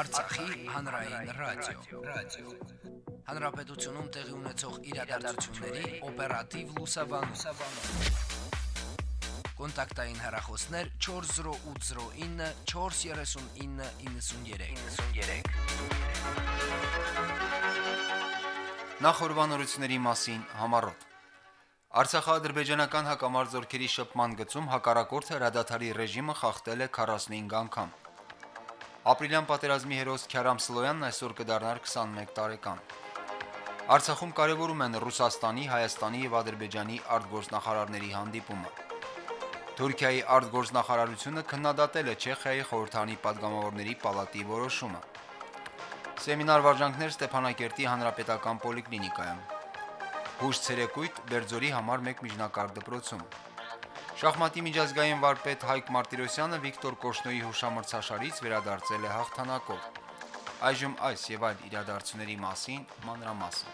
Արցախի հանրային ռադիո, ռադիո։ Հանրապետությունում տեղի ունեցող իրադարձությունների օպերատիվ լուսաբանում։ Կոնտակտային հեռախոսներ 40809 43993։ 93։ Նախորbanությունների մասին համառոտ Արցախա-ադրբեջանական հակամարձօրքերի շփման գծում հակառակորդը հրադադարի ռեժիմը խախտել է 45 անգամ։ Ապրիլյան պատերազմի հերոս Քյարամ Սլոյանն այսօր կդառնար 21 տարեկան։ Արցախում կարևորում են Ռուսաստանի, Հայաստանի եւ Ադրբեջանի արտգործնախարարների հանդիպումը։ Թուրքիայի արտգործնախարարությունը քննադատել է Չեխիայի խորհրդանի падգամավորների պալատի որոշումը։ Սեմինար վարժանքներ Ստեփանակերտի հանրապետական պոլիկլինիկայում։ Հուշ ցերեկույթ Բերձորի համար 1 միջնակարգ դպրոցում։ Շախմատի միջազգային վարպետ Հայկ Մարտիրոսյանը Վիկտոր Կոշնոյի հուշամրցաշարից վերադարձել է հաղթանակով։ Այժմ այս եւ այլ իրադարձությունների մասին մանրամասն։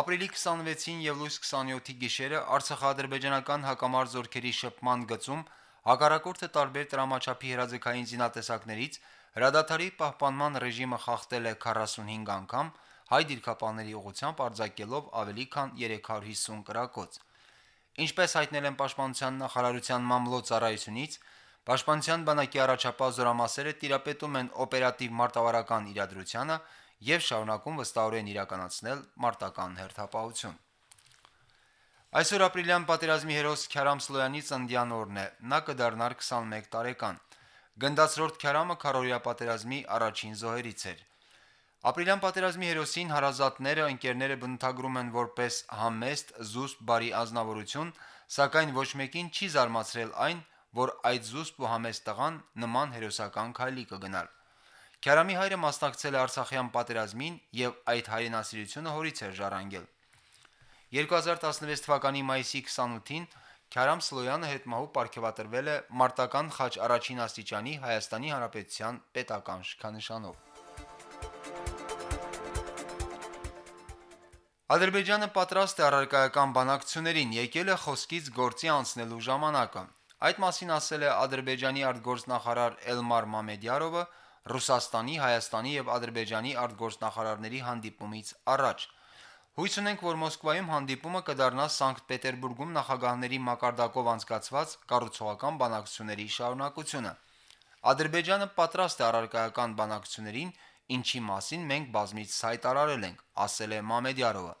Ապրիլի 26-ին եւ լույս 27-ի գիշերը Արցախա-ադրբեջանական հակամարձօրքերի շփման գծում հակառակորդը տարբեր տրամաչափի հրաձգային զինատեսակներից հրադադարի պահպանման ռեժիմը խախտել է 45 անգամ, հայ դիրքապաների ուղությամբ արձակելով ավելի քան 350 կրակոց։ Ինչպես հայտնել են Պաշտպանության նախարարության մամլո ծառայությունից, Պաշտպանության բանակի առաջապահ զորամասերը տիրապետում են օպերատիվ մարտավարական իրադրությանը եւ շարունակում վստահորեն իրականացնել մարտական հերթապահություն։ Այսօր ապրիլյան պատերազմի հերոս Քյարամ Սլոյանի ծննդյան օրն է։ Նա կդառնար 21 տարեկան։ Գնդացրորդ Քյարամը քարորիա պատերազմի առաջին զոհերից էր։ Ապրիլյան պատերազմի հերոսին հարազատները, ընկերները բնութագրում են որպես համեստ, զուսպ, բարի ազնվորություն, սակայն ոչ մեկին չի զարմացրել այն, որ այդ զուսպ ու համեստ տղան նման հերոսական քայլի կգնար։ Քյարամի հայրը մասնակցել է Արցախյան պատերազմին եւ այդ հայրենասիրությունը հորից էր ժառանգել։ 2016 թվականի մայիսի 28-ին Քյարամ Սլոյանը հետմահու ապարգևատրվել է Մարտական խաչ առաջին աստիճանի Հայաստանի Հանրապետության պետական շքանշանով։ Ադրբեջանը պատրաստ է առարկայական բանակցություններին, եկել է խոսքից գործի անցնելու ժամանակը։ Այդ մասին ասել է Ադրբեջանի արտգործնախարար Էլմար Մամեդյարովը Ռուսաստանի, Հայաստանի եւ Ադրբեջանի արտգործնախարարների հանդիպումից առաջ։ Հույս ունենք, որ Մոսկվայում հանդիպումը կդառնա Սանկտ Պետերբուրգում նախագահների մակարդակով անցկացված կառուցողական բանակցությունների շարունակությունը։ Ադրբեջանը պատրաստ է առարկայական բանակցություններին, ինչի մասին մենք բազմիցս հայտարարել ենք, ասել է Մամեդյարովը։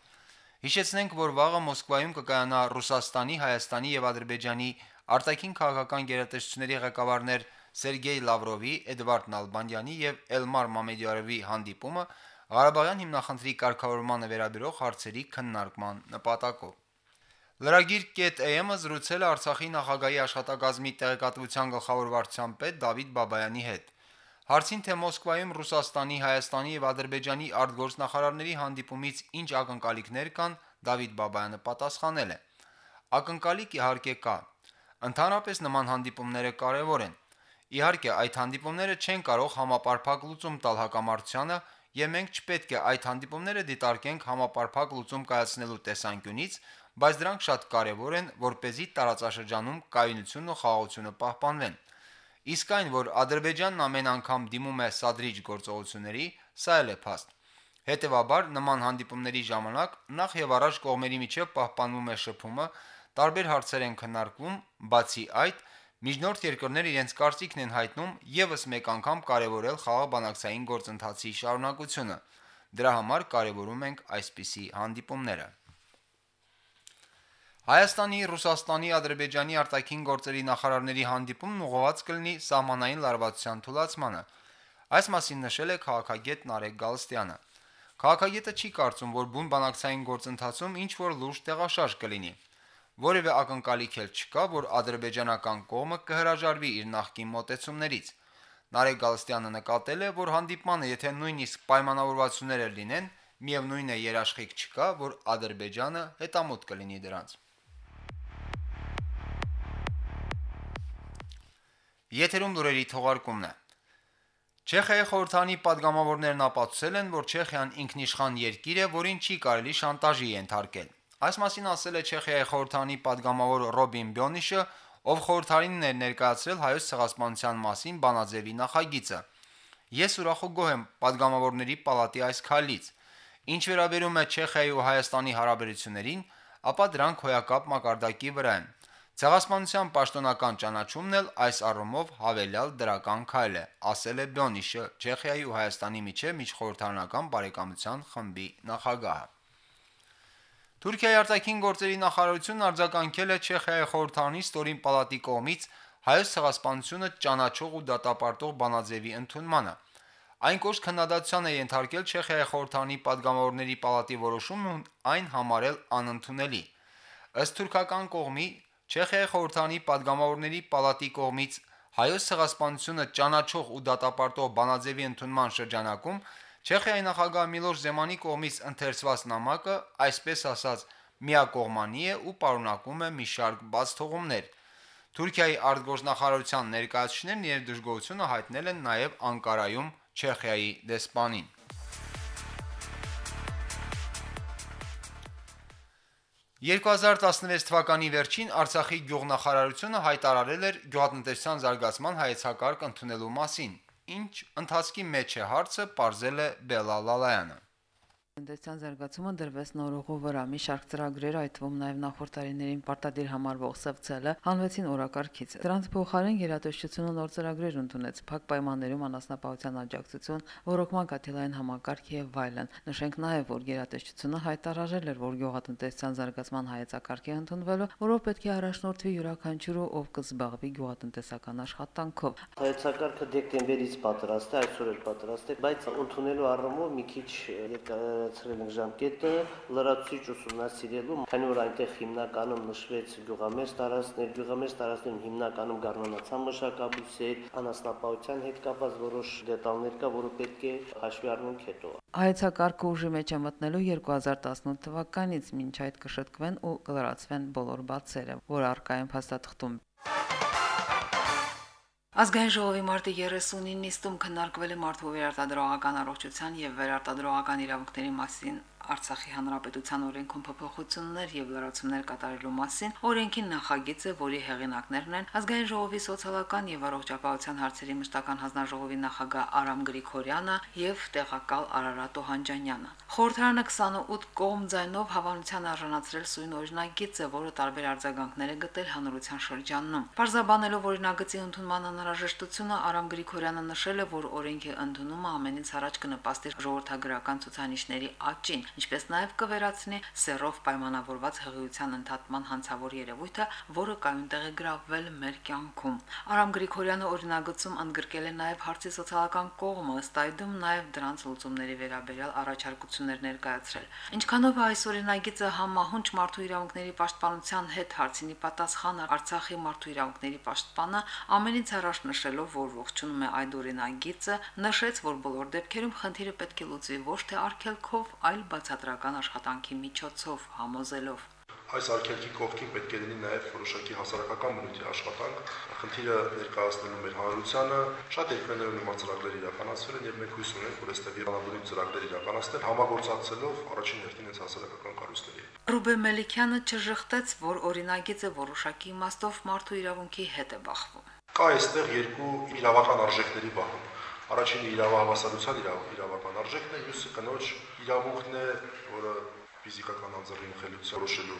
Հիշեցնենք, որ վաղը Մոսկվայում կկայանա Ռուսաստանի, Հայաստանի եւ Ադրբեջանի արտաքին քաղաքական գերատեսչությունների ղեկավարներ Սերգեյ Լավրովի, Էդվարդ Նալբանդյանի եւ Էլմար Մամեդյարովի հանդիպումը Ղարաբաղյան հիմնախնդրի կարգավորմանը վերաբերող հարցերի քննարկման նպատակով։ Լրագիր.am-ը զրուցել է Արցախի նախագահի աշխատակազմի տեղեկատվության գլխավոր վարչության պետ Դավիթ Բաբայանի հետ։ Հարցին թե Մոսկվայում Ռուսաստանի, Հայաստանի եւ Ադրբեջանի արտգործնախարարների հանդիպումից ինչ ակնկալիքներ կան, Դավիթ Բաբայանը պատասխանել է. Ակնկալիք իհարկե կա։ Ընդհանրապես նման հանդիպումները կարևոր են։ Իհարկե, այդ հանդիպումները չեն կարող համապարփակ լուծում տալ հակամարտությանը, եւ մենք չպետք է այդ հանդիպումները դիտարկենք համապարփակ լուծում կայացնելու տեսանկյունից, բայց դրանք շատ կարեւոր են, որ เป զի տարածաշրջանում կայունությունն ու խաղաղությունը պահպանվեն։ Իսկ այն, որ Ադրբեջանն ամեն անգամ դիմում է սադրիչ գործողությունների, սա էլ է փաստ։ Հետևաբար նման հանդիպումների ժամանակ նախ եւ առաջ կողմերի միջև պահպանվում է շփումը, տարբեր հարցեր են քննարկվում, բացի այդ Միջնորդ երկրները իրենց կարծիքն են հայտնում եւս մեկ անգամ կարևորել խաղաղ-բանակցային գործընթացի շարունակությունը։ Դրա համար կարևորում ենք այսպիսի հանդիպումները։ Հայաստանի, Ռուսաստանի, Ադրբեջանի արտաքին գործերի նախարարների հանդիպումն ուղղված կլինի սահմանային լարվածության թույլաtsmանը։ Այս մասին նշել է քաղաքագետ Նարեկ Գալստյանը։ Քաղաքագետը չի կարծում, որ բուն բանակցային գործընթացում ինչ որ լուրջ տեղաշարժ կլինի։ Որևէ ակնկալիք էլ չկա, որ ադրբեջանական կողմը կհրաժարվի իր նախկին մոտեցումներից։ Նարեկ Գալստյանը նկատել է, որ հանդիպմանը, եթե նույնիսկ պայմանավորվածություններ լինեն, միևնույն է երաշխիք չկա, որ Ադրբեջանը հետամուտ կլինի դրանց։ Եթերում լուրերի թողարկումն է։ Չեխիայի խորհրդանի падգամավորներն ապացուցել են, որ Չեխիան ինքնիշխան երկիր է, որին չի կարելի շանտաժի ենթարկել։ Այս մասին ասել է Չեխիայի խորհրդանի падգամավոր Ռոբին Բյոնիշը, ով խորհրդանին էր ներկայացրել հայոց ցեղասպանության մասին բանաձևի նախագիծը։ Ես ուրախ ու գոհ եմ падգամավորների պալատի այս քայլից։ Ինչ վերաբերում է Չեխիայի ու Հայաստանի հարաբերություններին, ապա դրանք հոյակապ մակարդակի վրա են։ Ցեղասպանության պաշտոնական ճանաչումն էլ այս առումով հավելյալ դրական քայլ է, ասել է Բյոնիշը Չեխիայի ու Հայաստանի միջև միջխորհրդարանական բարեկամության խմբի նախագահը։ Թուրքիայի արտաքին գործերի նախարարությունն արձագանքել է Չեխիայի խորհրդարանի ստորին պալատի կողմից հայոց ցեղասպանությունը ճանաչող ու դատապարտող բանաձևի ընդունմանը։ Այն կողմ քննադատության է ենթարկել Չեխիայի խորհրդարանի падգամավորների պալատի որոշումն ու այն համարել անընդունելի։ Ըստ թուրքական կողմի Չեխիայի խորհրդանի падգամավորների պալատի կողմից հայոց ցեղասպանությունը ճանաչող ու դատապարտող բանաձևի ընդունման շրջանակում Չեխիայի նախագահ Միլոշ Զեմանի կողմից ընթերցված նամակը այսպես ասած միակողմանի է ու պարունակում է մի շարք բաց թողումներ։ Թուրքիայի արտգործնախարարության ներկայացուցիչներն իրեր դժգոհությունը հայտնել են նաև Անկարայում Չեխիայի դեսպանին։ «2016 թվականի վերջին Արցախի գյուղնախարարությունը հայտարարել էր գյուղատնտեսության զարգացման հայեցակարգ ընդունելու մասին, ինչ ընթացքի մեջ է հարցը, ողջել է Բելալալայանը»։ Տնտեսության զարգացումը դրվեց նորողու վրա։ Մի շարք ծրագրեր, այդ թվում նաև նախորդ տարիներին պարտադիր համարվող սվցելը, հանվեցին օրակարգից։ Դրանց փոխարեն գերատեսչությունը նոր ծրագրեր ընդունեց՝ փակ պայմաններում անասնապահության աջակցություն, ռոռոկման կաթիլային համակարգ եւ այլն։ Նշենք նաև, որ գերատեսչությունը հայտարարել էր, որ գյուղատնտեսության զարգացման հայեցակարգի ընդունվելու, որով պետք է առաջնորդվի յուրաքանչյուրը, ով կզբաղվի գյուղատնտեսական աշխատանքով։ Հայեցակարգը դեկտեմբերից պատրաստ է, այսօր էլ պատրաստ է, բայց ընդունելու առումով մի քիչ ներկայացրել ենք ժամկետը լրացուցիչ ուսումնասիրելու, քանի որ այնտեղ հիմնականում նշվեց գյուղամերձ տարածքներ, գյուղամերձ տարածքներում հիմնականում գառնանացան մշակաբույսեր, անասնապահության հետ կապված որոշ դետալներ կա, որը պետք է հաշվի առնենք հետո։ Հայեցակարգը ուժի մեջ է մտնելու 2018 թվականից, մինչ այդ կշտկվեն ու կլրացվեն բոլոր բացերը, որ արկայեն փաստաթղթում Ազգային ժողովի մարտի 39-ին նիստում քննարկվել է մարդու վերարտադրողական առողջության եւ վերարտադրողական իրավունքների մասին Արցախի հանրապետության օրենքում փոփոխություններ եւ լրացումներ կատարելու մասին օրենքի նախագիծը, որի հեղինակներն են ազգային ժողովի սոցիալական եւ առողջապահության հարցերի մշտական հանձնաժողովի նախագահ Արամ Գրիգորյանը եւ տեղակալ Արարատ Օհանջանյանը։ Խորհրդարանը 28 կողմ ձայնով հավանության արժանացրել սույն օրինագիծը, որը տարբեր արձագանքներ է գտել հանրության շրջանում։ Պարզաբանելով օրինագծի ընդունման անհրաժեշտությունը Արամ Գրիգորյանը նշել է, որ օրենքի ընդունումը ամենից առաջ կնպաստի ժողովրդագրական ցուցանիշների աճին, ինչպես նաև կվերացնի սերով պայմանավորված հղիության ընդհատման հանցավոր երևույթը, որը կայուն տեղ է գրավել մեր կյանքում։ Արամ Գրիգորյանը օրինագծում ընդգրկել է նաև հարցի սոցիալական կողմը, ըստ այդմ նաև դրանց լուծումների վերաբերյալ առաջարկություններ ներկայացրել։ Ինչքանով է այս օրինագիծը համահունչ մարդու իրավունքների պաշտպանության հետ հարցինի պատասխանը Արցախի մարդու իրավունքների պաշտպանը ամենից առաջ նշելով, որ ողջունում է այդ օրինագիծը, նշեց, որ բոլոր դեպքերում խնդիրը պետք է լուծվի ոչ թե արգելքով, այլ բաց բացատրական աշխատանքի միջոցով համոզելով այս արգելքի կողքին պետք է լինի նաև որոշակի հասարակական բնույթի աշխատանք։ Խնդիրը ներկայացնելու մեր հանրությանը շատ երկրներ ունի ծրագրեր իրականացվել են եւ մենք հույս ունենք, որ այստեղ երանաբույն ծրագրեր իրականացնել համագործակցելով առաջին հերթին այս հասարակական կառույցների։ Ռուբեն Մելիքյանը չժխտեց, որ օրինագիծը որոշակի իմաստով մարդու իրավունքի հետ է բախվում։ Կա այստեղ երկու իրավական արժեքների բախում Առաջինը իրավահավասարության իրավական արժեքն է, մյուսը կնոջ իրավունքն է, որը ֆիզիկական անձնի մխելիության որոշելու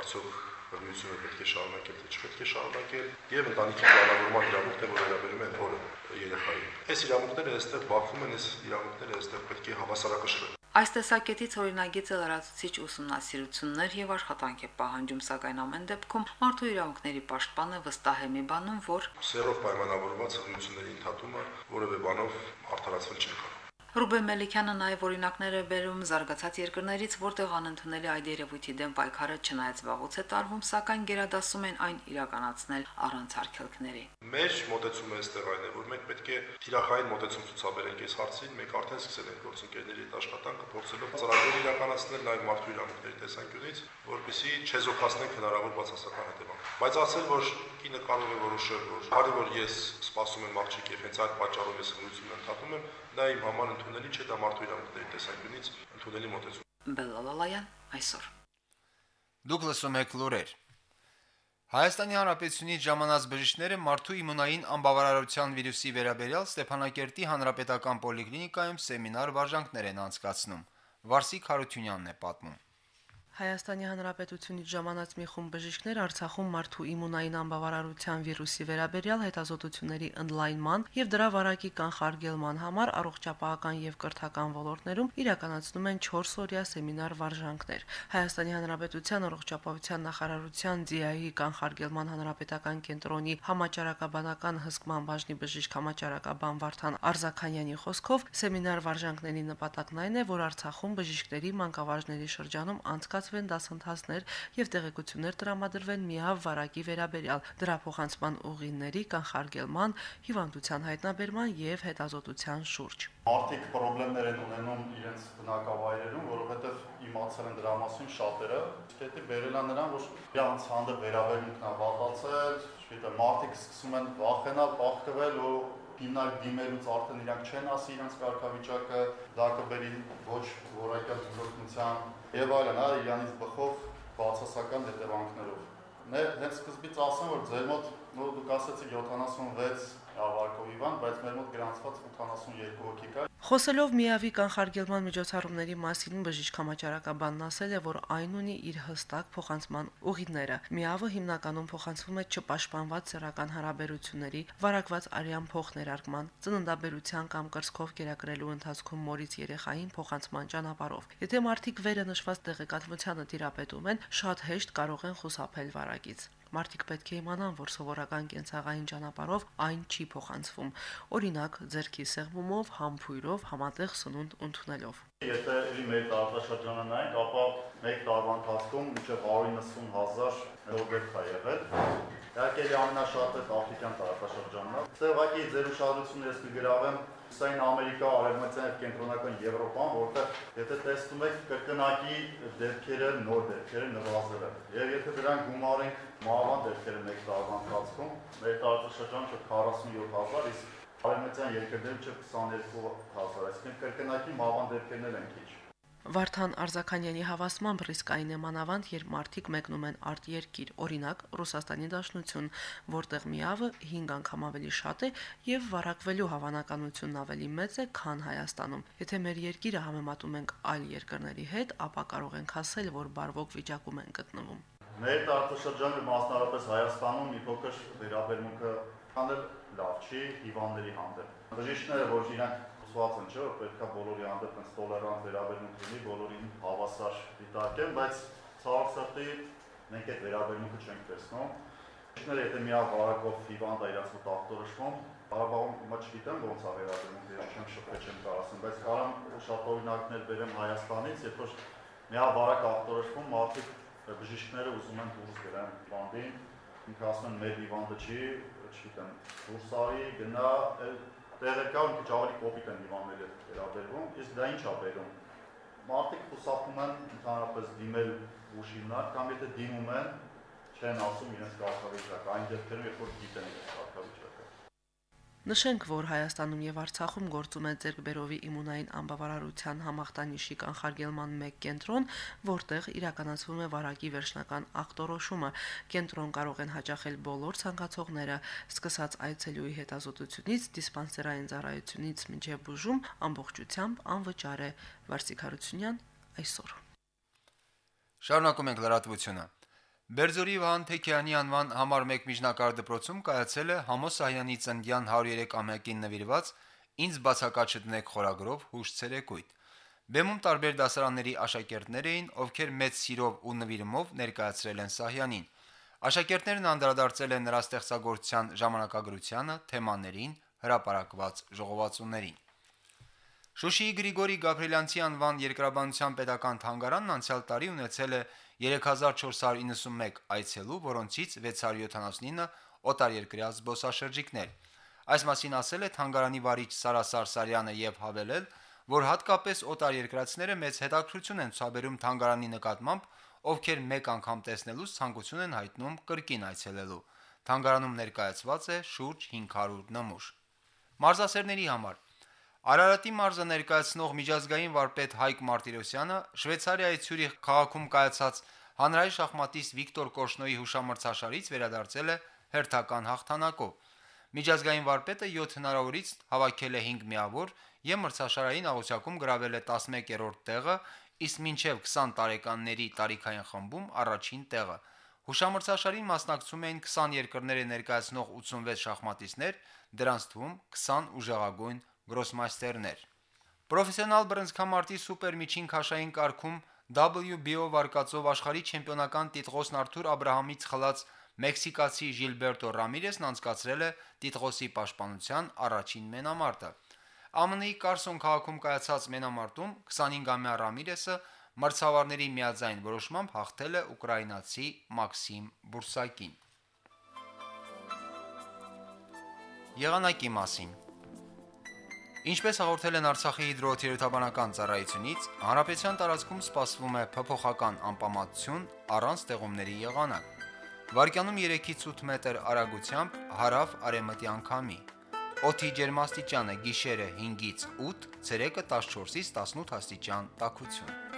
արդյոք բնությունը պետք է շարունակել թե չպետք է շարունակել եւ ընտանիքի պլանավորման իրավունքն է, որ վերաբերում է հորը երեխային։ Այս իրավունքները այստեղ բախվում են, այս իրավունքները այստեղ պետք է հավասարակշռել։ Այս տեսակետից օրինագիծը լրացուցիչ ուսումնասիրություններ եւ աշխատանք է պահանջում, սակայն ամեն դեպքում մարդու իրավունքների պաշտպանը վստահ է մի բանում, որ սերով պայմանավորված հղիությունների ընդհատումը որևէ բանով արդարացվել չի կարող։ Ռուբեն Մելիքյանը նաև օրինակներ է բերում զարգացած երկրներից, որտեղ անընդունելի այդ երևույթի դեմ պայքարը չնայած վաղուց է տարվում, սակայն գերադասում են այն իրականացնել առանց արգելքների։ Մեր մոտեցումը այստեղ այն է, որ մենք պետք է թիրախային մոտեցում ցուցաբերենք այս հարցին, մենք արդեն սկսել ենք գործընկերների հետ աշխատանքը փորձելով ծրագրեր իրականացնել նաև մարդու իրավունքների տեսանկյունից, որպեսզի չեզոքացնենք հնարավոր բացասական հետևանք։ Բայց ասել, որ կինը կարող է որոշել, որ հարի որ ես սպասում եմ աղջիկ եւ հենց այդ պատճառով ես հնությունը ընդհատում եմ, դա իմ համար ընդունելի չէ, դա մարդու իրավունքների տեսանկյունից ընդունելի մոտեցում։ Բելալալայան այսօր։ Դուք լսում եք լուրեր։ Հայաստանի Հանրապետությունից ժամանած բժիշկները մարդու իմունային անբավարարության վիրուսի վերաբերյալ Ստեփանակերտի հանրապետական պոլիկլինիկայում սեմինար վարժանքներ են անցկացնում։ Վարսիկ Հարությունյանն է պատմում։ Հայաստանի Հանրապետությունից ժամանած մի խումբ բժիշկներ Արցախում մարդու իմունային անբավարարության վիրուսի վերաբերյալ հետազոտությունների ընդլայնման եւ դրա վարակի կանխարգելման համար առողջապահական եւ կրթական ոլորտներում իրականացնում են 4 օրյա սեմինար վարժանքներ։ Հայաստանի Հանրապետության առողջապահության նախարարության ՁԻԱ-ի կանխարգելման հանրապետական կենտրոնի համաճարակաբանական հսկման բաժնի բժիշկ համաճարակաբան Վարդան Արզականյանի խոսքով սեմինար վարժանքների նպատակն այն է, որ Արցախում բժիշկների մանկավարժների շրջանում անցկաց անցկացվեն դասընթացներ եւ տեղեկություններ տրամադրվեն միահավ վարակի վերաբերյալ դրա փոխանցման ուղիների կանխարգելման, հիվանդության հայտնաբերման եւ հետազոտության շուրջ։ Մարդիկ խնդիրներ են ունենում իրենց բնակավայրերում, որովհետեւ իմացել են դրա մասին շատերը, դա բերել է նրան, որ իրանց հանդեպ վերաբերմունքն է վատացել, չգիտեմ, մարդիկ սկսում են վախենալ, բախկվել ու հիմնարկ դիմելուց արդեն իրանք չեն ասի իրանց կարգավիճակը, դա կբերի ոչ որակյալ ծրոտնության եւ այլն, հա, իրանից բխող բացասական հետևանքներով։ Ներ հենց սկզբից ասեմ, որ ձեր մոտ նո դուք ասացիք 76 ավարկով Իվան, բայց մեր մոտ գրանցված 82 հոգի կա։ Խոսելով միավի կանխարգելման միջոցառումների մասին բժիշկ համաճարակաբանն ասել է, որ այն ունի իր հստակ փոխանցման ուղիները։ Միավը հիմնականում փոխանցվում է չպաշտպանված սեռական հարաբերությունների, վարակված արյան փոխներարկման, ծննդաբերության կամ կրսկով կերակրելու ընթացքում մորից երեխային փոխանցման ճանապարհով։ Եթե մարդիկ վերը նշված տեղեկատվությանը տիրապետում են, շատ հեշտ կարող են խուսափել վարակից։ Մարդիկ պետք է իմանան, որ սովորական կենցաղային ճանապարհով այն չի փոխանցվում։ Օրինակ, ձերքի սեղմումով, համբույրով, համատեղ սնունդ ընդունելով։ Եթե իր մեր տարածաշրջանը նայենք, ապա մեկ տարվա ընթացքում մինչև 190000 ռոբերտ է եղել։ Իհարկե ամենաշատը աֆրիկյան տարածաշրջանն է։ Սա ուղղակի ձեր ուշադրությունը ես կգրավեմ Սային Ամերիկա, Արևմտյան եւ Կենտրոնական Եվրոպան, որտեղ եթե տեսնում եք կրկնակի դեպքերը, նոր դեպքերը նվազել են։ Եվ եթե դրանք գումարենք մահվան դեպքերը մեկ տարվա ընթացքում, մեր տարածաշրջանը չէ 47000, իսկ արևմտյան երկրներում չէ 22000, այսինքն կրկնակի մահվան դեպքերն են քիչ։ Վարդան Արզականյանի հավաստմամբ ռիսկային է մանավանդ, երբ մարդիկ մեկնում են արտերկիր, օրինակ Ռուսաստանի Դաշնություն, որտեղ միավը 5 անգամ ավելի շատ է եւ վարակվելու հավանականությունն ավելի մեծ է, քան Հայաստանում։ Եթե մեր երկիրը համեմատում ենք այլ երկրների հետ, ապա կարող ենք ասել, որ բարվոք վիճակում են գտնվում։ Մեր տարածաշրջանը մասնավորապես Հայաստանում մի փոքր վերաբերմունքը հանդեպ լավ չի հիվանդների հանդեպ։ Բժիշկները, որ իրանք խոսված են, չէ՞, որ պետքա բոլորի հանդեպ այնց տոլերանտ վերաբերմունք լինի, բոլորին հավասար դիտարկեն, բայց ցավոք սրտի մենք այդ վերաբերմունքը չենք տեսնում։ Ինչներ եթե մի ավարակով հիվանդ է իրաց մոտ ախտորոշվում, Ղարաբաղում հիմա չգիտեմ ոնց է վերաբերմունքը, ես չեմ շփվել չեմ կարասեմ, բայց կարամ շատ օրինակներ բերեմ Հայաստանից, երբ որ մի ավարակ ախտորոշվում, մարդիկ բժիշկները ուզում են դուրս գրան հիվանդին, ինքը ասում են մեր հիվանդը չի, չգիտեմ, դուրս արի, գնա, տեղեր կա ու քիչ ավելի կոպիտ են հիվանդների հետ վերաբերվում, իսկ դա ինչ է բերում։ Մարդիկ խուսափում են ընդհանրապես դիմել ուժինար կամ եթե դիմում են, չեն ասում իրենց կարգավիճակ, այն դեպքերում, երբ որ գիտեն իրենց կարգավիճակը։ Նշենք, որ Հայաստանում եւ Արցախում գործում է Ձերբերովի իմունային անբավարարության համախտանիշի կանխարգելման մեկ կենտրոն, որտեղ իրականացվում է վարակի վերջնական ախտորոշումը։ Կենտրոն կարող են հաճախել բոլոր ցանկացողները, սկսած այցելուի հետազոտությունից, դիսպանսերային ծառայությունից մինչև բուժում ամբողջությամբ անվճար է։ Վարսիկ Հարությունյան այսօր։ Շարունակում ենք լրատվությունը։ Բերձորի Վահան Թեքյանի անվան համար 1 միջնակարգ դպրոցում կայացել է Համո Սահյանի ծննդյան 103-ամյակին նվիրված ինձ բացակա չդնեք խորագրով հուշ ցերեկույթ։ Բեմում տարբեր դասարանների աշակերտներ էին, ովքեր մեծ սիրով ու նվիրումով ներկայացրել են Սահյանին։ Աշակերտներն անդրադարձել են նրա ստեղծագործության ժամանակագրությանը, թեմաներին, հրապարակված ժողովածուներին։ Շուշիի Գրիգորի Գաբրելյանցի անվան երկրաբանության պետական թանգարանն անցյալ տարի ունեցել է 3491 այցելու, որոնցից 679 օտարերկրյա զբոսաշրջիկներ։ Այս մասին ասել է թանգարանի վարիչ Սարասար Սարյանը եւ հավելել, որ հատկապես օտարերկրացիները մեծ հետաքրություն են ցուցաբերում թանգարանի նկատմամբ, ովքեր մեկ անգամ տեսնելուց ցանկություն են հայտնում կրկին այցելելու։ Թանգարանում ներկայացված է շուրջ 500 նմուշ։ Մարզասերների համար Արարատի մարզը ներկայացնող միջազգային վարպետ Հայկ Մարտիրոսյանը Շվեյցարիայի Ցյուրիխ քաղաքում կայացած Հանրային շախմատիստ Վիկտոր Կոշնոյի հուշամրցաշարից վերադարձել է հերթական հաղթանակով։ Միջազգային վարպետը 7 հնարավորից հավաքել է 5 միավոր եւ մրցաշարային աղյուսակում գրավել է 11-րդ տեղը, իսկ մինչև 20 տարեկանների տարիքային խմբում առաջին տեղը։ Հուշամրցաշարին մասնակցում էին 20 երկրների ներկայացնող 86 շախմատիստներ, դրանց թվում 20 ուժեղագույն գրոսմաստերներ։ Պրոֆեսիոնալ բռնցքամարտի սուպեր միջին քաշային կարգում WBO վարկածով աշխարհի չեմպիոնական տիտղոսն Արթուր Աբ รา համից խլած մեքսիկացի Ժիլբերտո Ռամիրեսն անցկացրել է տիտղոսի պաշտպանության առաջին մենամարտը։ ԱՄՆ-ի Կարսոն քաղաքում կայացած մենամարտում 25-ամյա Ռամիրեսը մրցավարների միաձայն որոշմամբ հաղթել է ուկրաինացի Մաքսիմ Բուրսակին։ Եղանակի մասին Ինչպես հաղորդել են Արցախի հիդրոթերապևտաբանական ծառայությունից, հանրապետության տարածքում սպասվում է փոփոխական անպամատություն առանց ձեղումների եղանակ։ Վարկյանում 3-ից 8 մետր արագությամբ հարավ արևմտյան քամի։ Օդի ջերմաստիճանը գիշերը 5-ից 8, ցերեկը 14-ից 18 աստիճան տաքություն։